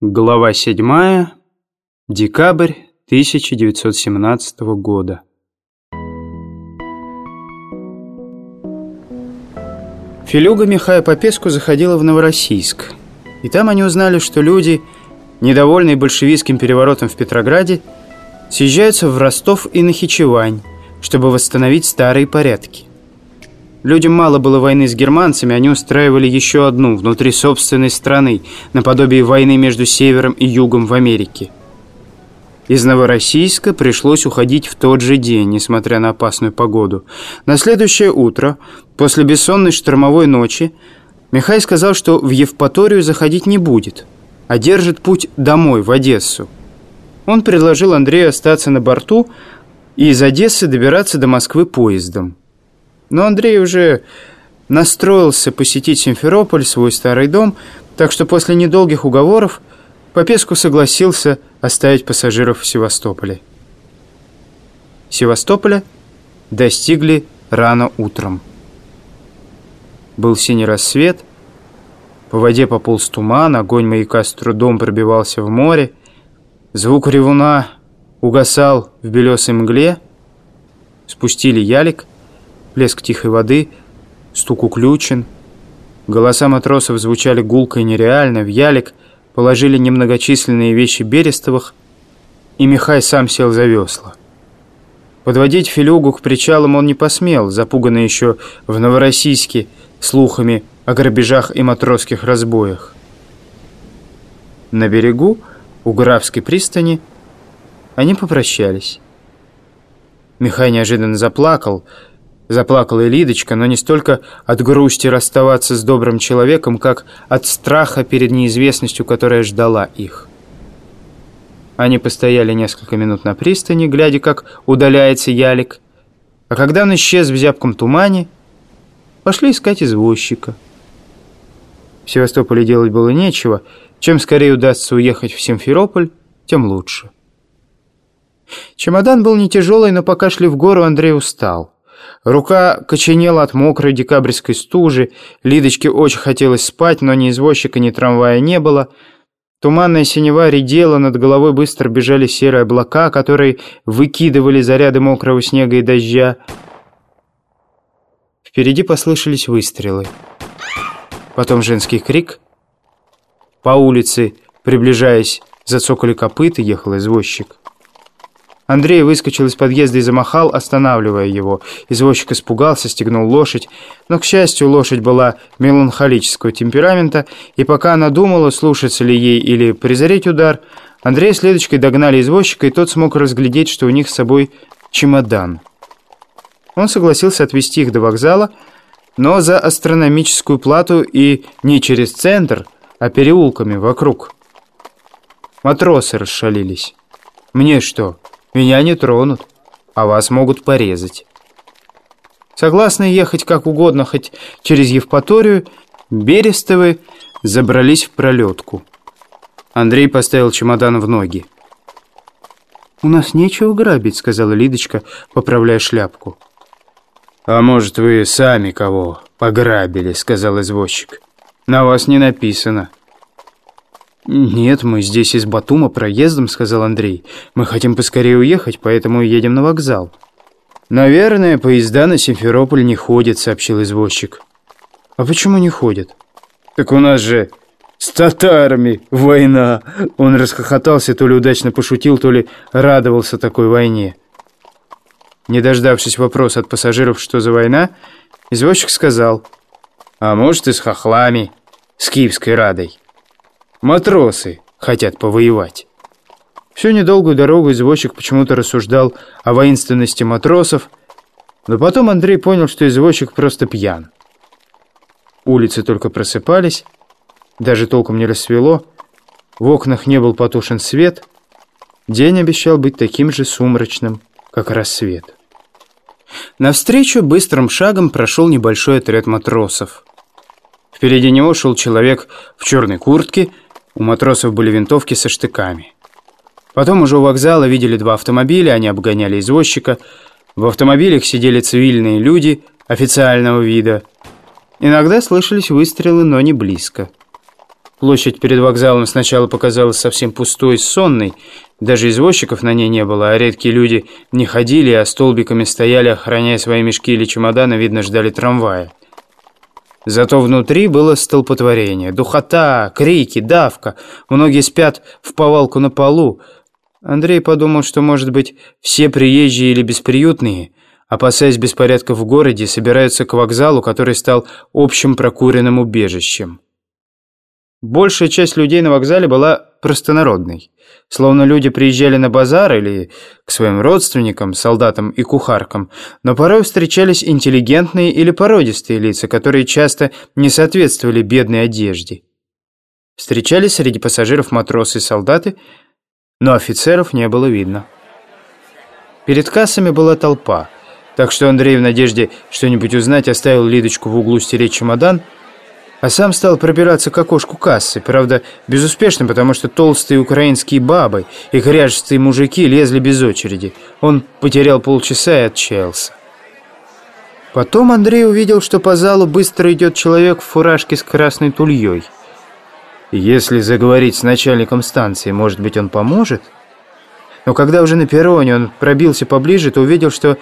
Глава 7. Декабрь 1917 года. Филюга Михая Попеску заходила в Новороссийск. И там они узнали, что люди, недовольные большевистским переворотом в Петрограде, съезжаются в Ростов и Нахичевань, чтобы восстановить старые порядки. Людям мало было войны с германцами, они устраивали еще одну внутри собственной страны, наподобие войны между севером и югом в Америке. Из Новороссийска пришлось уходить в тот же день, несмотря на опасную погоду. На следующее утро, после бессонной штормовой ночи, Михай сказал, что в Евпаторию заходить не будет, а держит путь домой, в Одессу. Он предложил Андрею остаться на борту и из Одессы добираться до Москвы поездом. Но Андрей уже настроился посетить Симферополь, свой старый дом, так что после недолгих уговоров Попеску согласился оставить пассажиров в Севастополе. Севастополя достигли рано утром. Был синий рассвет, по воде пополз туман, огонь маяка с трудом пробивался в море, звук ревуна угасал в белесой мгле, спустили ялик — плеск тихой воды, стук уключен. Голоса матросов звучали гулко и нереально. В ялик положили немногочисленные вещи Берестовых, и Михай сам сел за весла. Подводить Филюгу к причалам он не посмел, запуганный еще в Новороссийске слухами о грабежах и матросских разбоях. На берегу, у Графской пристани, они попрощались. Михай неожиданно заплакал, Заплакала и Лидочка, но не столько от грусти расставаться с добрым человеком, как от страха перед неизвестностью, которая ждала их. Они постояли несколько минут на пристани, глядя, как удаляется ялик, а когда он исчез в зябком тумане, пошли искать извозчика. В Севастополе делать было нечего. Чем скорее удастся уехать в Симферополь, тем лучше. Чемодан был не тяжелый, но пока шли в гору, Андрей устал. Рука коченела от мокрой декабрьской стужи, Лидочке очень хотелось спать, но ни извозчика, ни трамвая не было. Туманная синева редела, над головой быстро бежали серые облака, которые выкидывали заряды мокрого снега и дождя. Впереди послышались выстрелы. Потом женский крик. По улице, приближаясь, зацокали копыта, ехал извозчик. Андрей выскочил из подъезда и замахал, останавливая его. Извозчик испугался, стегнул лошадь. Но, к счастью, лошадь была меланхолического темперамента, и пока она думала, слушаться ли ей или презреть удар, Андрей с Ледочкой догнали извозчика, и тот смог разглядеть, что у них с собой чемодан. Он согласился отвезти их до вокзала, но за астрономическую плату и не через центр, а переулками вокруг. Матросы расшалились. «Мне что?» Меня не тронут, а вас могут порезать. Согласны ехать как угодно, хоть через Евпаторию, Берестовы забрались в пролетку. Андрей поставил чемодан в ноги. «У нас нечего грабить», — сказала Лидочка, поправляя шляпку. «А может, вы сами кого пограбили?» — сказал извозчик. «На вас не написано». «Нет, мы здесь из Батума проездом», — сказал Андрей. «Мы хотим поскорее уехать, поэтому едем на вокзал». «Наверное, поезда на Симферополь не ходят», — сообщил извозчик. «А почему не ходят?» «Так у нас же с татарами война!» Он расхохотался, то ли удачно пошутил, то ли радовался такой войне. Не дождавшись вопроса от пассажиров, что за война, извозчик сказал, «А может и с хохлами, с Киевской Радой». Матросы хотят повоевать. Всю недолгую дорогу извозчик почему-то рассуждал о воинственности матросов, но потом Андрей понял, что извозчик просто пьян. Улицы только просыпались, даже толком не рассвело, в окнах не был потушен свет, день обещал быть таким же сумрачным, как рассвет. Навстречу быстрым шагом прошел небольшой отряд матросов. Впереди него шел человек в черной куртке, у матросов были винтовки со штыками. Потом уже у вокзала видели два автомобиля, они обгоняли извозчика. В автомобилях сидели цивильные люди официального вида. Иногда слышались выстрелы, но не близко. Площадь перед вокзалом сначала показалась совсем пустой и сонной. Даже извозчиков на ней не было, а редкие люди не ходили, а столбиками стояли, охраняя свои мешки или чемоданы, видно, ждали трамвая. Зато внутри было столпотворение. Духота, крики, давка. Многие спят в повалку на полу. Андрей подумал, что, может быть, все приезжие или бесприютные, опасаясь беспорядков в городе, собираются к вокзалу, который стал общим прокуренным убежищем. Большая часть людей на вокзале была простонародной. Словно люди приезжали на базар или к своим родственникам, солдатам и кухаркам, но порой встречались интеллигентные или породистые лица, которые часто не соответствовали бедной одежде. Встречались среди пассажиров матросы и солдаты, но офицеров не было видно. Перед кассами была толпа, так что Андрей в надежде что-нибудь узнать оставил Лидочку в углу стереть чемодан – а сам стал пробираться к окошку кассы, правда, безуспешно, потому что толстые украинские бабы и кряжестые мужики лезли без очереди. Он потерял полчаса и отчаялся. Потом Андрей увидел, что по залу быстро идет человек в фуражке с красной тульей. Если заговорить с начальником станции, может быть, он поможет? Но когда уже на перроне он пробился поближе, то увидел, что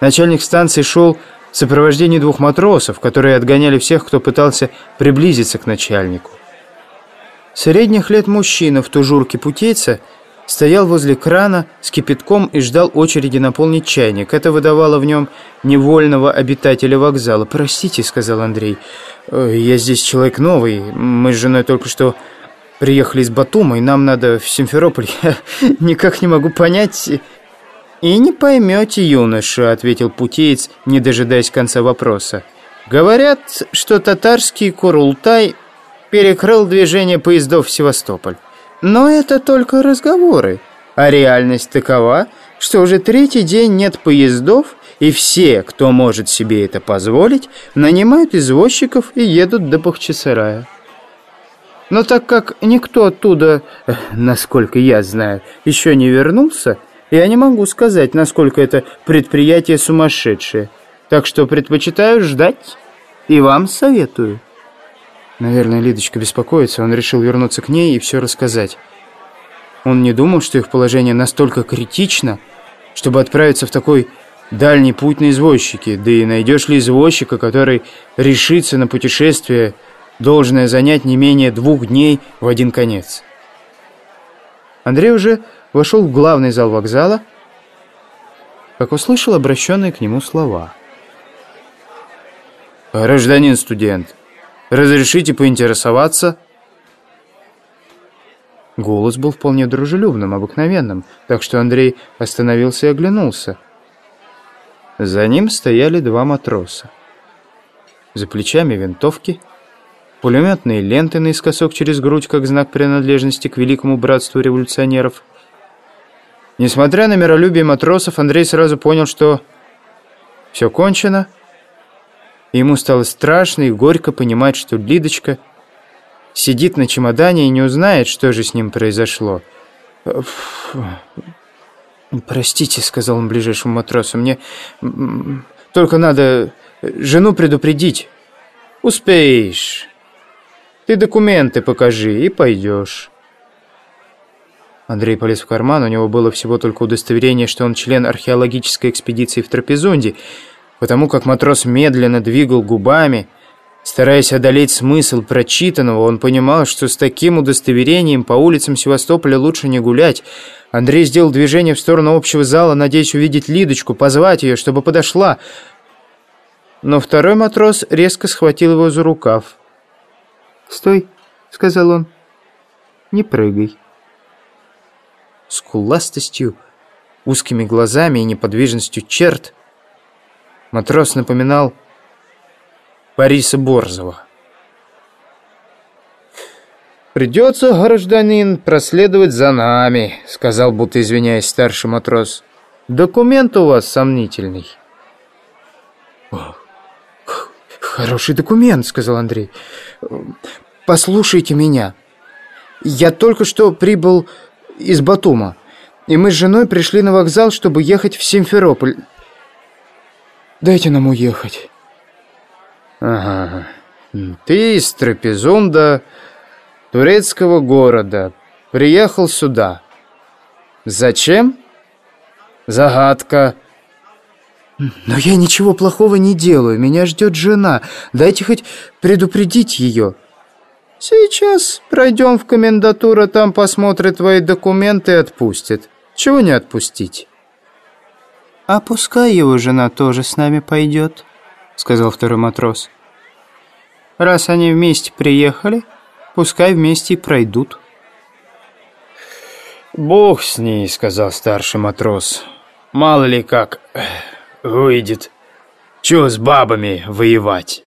начальник станции шел в сопровождении двух матросов, которые отгоняли всех, кто пытался приблизиться к начальнику. Средних лет мужчина в тужурке путейца стоял возле крана с кипятком и ждал очереди наполнить чайник. Это выдавало в нем невольного обитателя вокзала. «Простите», — сказал Андрей, «Э, — «я здесь человек новый. Мы с женой только что приехали из Батума, и нам надо в Симферополь. Я никак не могу понять...» «И не поймете, юноша», — ответил путеец, не дожидаясь конца вопроса. «Говорят, что татарский Курултай перекрыл движение поездов в Севастополь. Но это только разговоры, а реальность такова, что уже третий день нет поездов, и все, кто может себе это позволить, нанимают извозчиков и едут до Бахчисарая. Но так как никто оттуда, э, насколько я знаю, еще не вернулся, я не могу сказать, насколько это предприятие сумасшедшее. Так что предпочитаю ждать и вам советую. Наверное, Лидочка беспокоится. Он решил вернуться к ней и все рассказать. Он не думал, что их положение настолько критично, чтобы отправиться в такой дальний путь на извозчике. Да и найдешь ли извозчика, который решится на путешествие, должное занять не менее двух дней в один конец. Андрей уже вошел в главный зал вокзала, как услышал обращенные к нему слова. «Гражданин студент, разрешите поинтересоваться?» Голос был вполне дружелюбным, обыкновенным, так что Андрей остановился и оглянулся. За ним стояли два матроса. За плечами винтовки, пулеметные ленты наискосок через грудь, как знак принадлежности к великому братству революционеров – Несмотря на миролюбие матросов, Андрей сразу понял, что все кончено. ему стало страшно и горько понимать, что Лидочка сидит на чемодане и не узнает, что же с ним произошло. «Простите», — сказал он ближайшему матросу, — «мне только надо жену предупредить». «Успеешь. Ты документы покажи и пойдешь». Андрей полез в карман, у него было всего только удостоверение, что он член археологической экспедиции в Трапезунде, потому как матрос медленно двигал губами, стараясь одолеть смысл прочитанного, он понимал, что с таким удостоверением по улицам Севастополя лучше не гулять. Андрей сделал движение в сторону общего зала, надеясь увидеть Лидочку, позвать ее, чтобы подошла. Но второй матрос резко схватил его за рукав. «Стой», — сказал он, — «не прыгай» скуластостью, узкими глазами и неподвижностью черт, матрос напоминал Бориса Борзова. «Придется, гражданин, проследовать за нами», — сказал, будто извиняясь старший матрос. «Документ у вас сомнительный». «Хороший документ», — сказал Андрей. «Послушайте меня. Я только что прибыл из Батума. И мы с женой пришли на вокзал, чтобы ехать в Симферополь. Дайте нам уехать. Ага. Ты из Трапезунда, турецкого города, приехал сюда. Зачем? Загадка. Но я ничего плохого не делаю, меня ждет жена. Дайте хоть предупредить ее. Сейчас пройдем в комендатуру, там посмотрит твои документы и отпустит. Чего не отпустить? А пускай его жена тоже с нами пойдет, сказал второй матрос. Раз они вместе приехали, пускай вместе и пройдут. «Бог с ней», — сказал старший матрос. «Мало ли как выйдет. Чего с бабами воевать?»